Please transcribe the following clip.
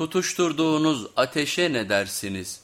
Tutuşturduğunuz ateşe ne dersiniz?